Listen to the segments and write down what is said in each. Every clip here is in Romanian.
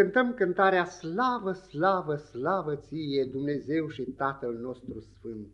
cântăm cântarea Slavă, slavă, slavă ție, Dumnezeu și Tatăl nostru Sfânt.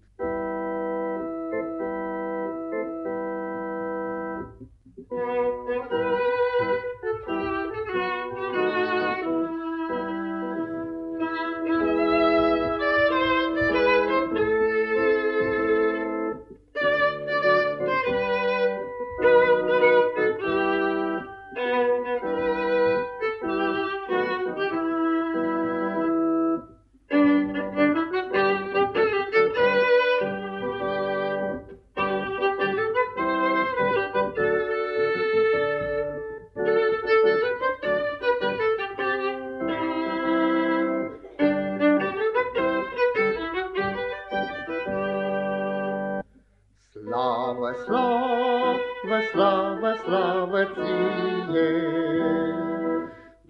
Slavă, slavă, slavă, slavă ție,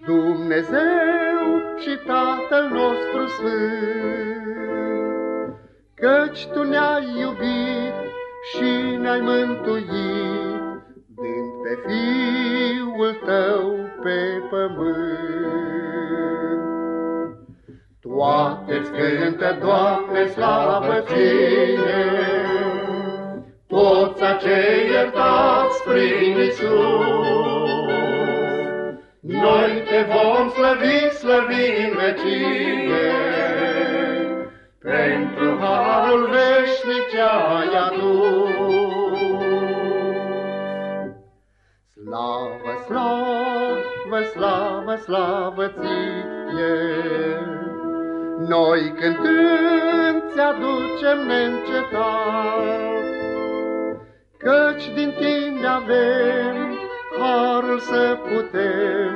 Dumnezeu și Tatăl nostru Sfânt, Căci Tu ne-ai iubit și ne-ai mântuit, Dând pe Fiul Tău pe pământ. Toate-ți cântă, Doamne, slavă ție, toți acei iertați prin Iisus. Noi te vom slăvi, slăvi în vecie, pentru harul veșnic ce ai adus. Slavă, slavă, slavă, slavă ție! Noi cântând ți-aducem neîncetat, Căci din tine avem harul să putem.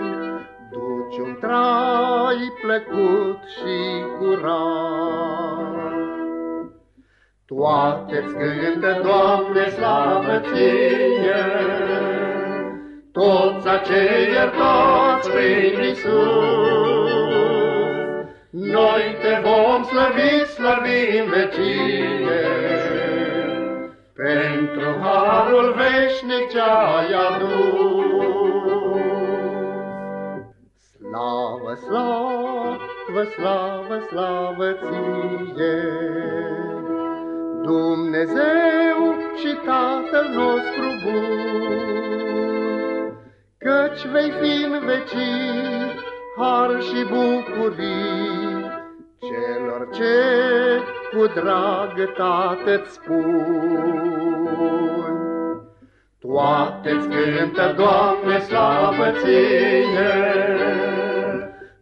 Duce un trai plăcut și curat. Toate-ți cântă, Doamne, slavă ție, Toți acei iertați prin Iisus, Noi te vom slăvi, slăvi în vecie, pentru harul veșnic ce-ai adus. Slavă, slavă, slavă, slavă ție, Dumnezeu și Tatăl nostru bun, Căci vei fi în vecii har și bucurii celor ce cu drag tată-ți spun. Toate-ți cântă, Doamne, slavă ție,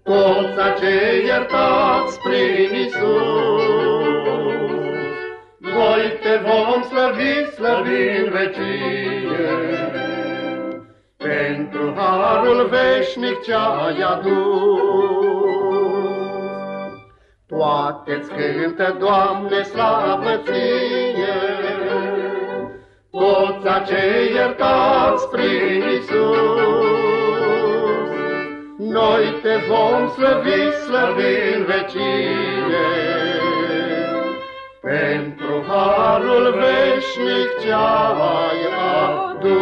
toți acei iertați prin Isus. Noi te vom slăvi, slăvi în vecie, pentru harul veșnic ce ai adus. Toate-ți cântă, Doamne, slavă ție, Toți acei iertați prin Iisus. Noi te vom slăvi, slăvi în vecie, Pentru harul veșnic ce ai adus.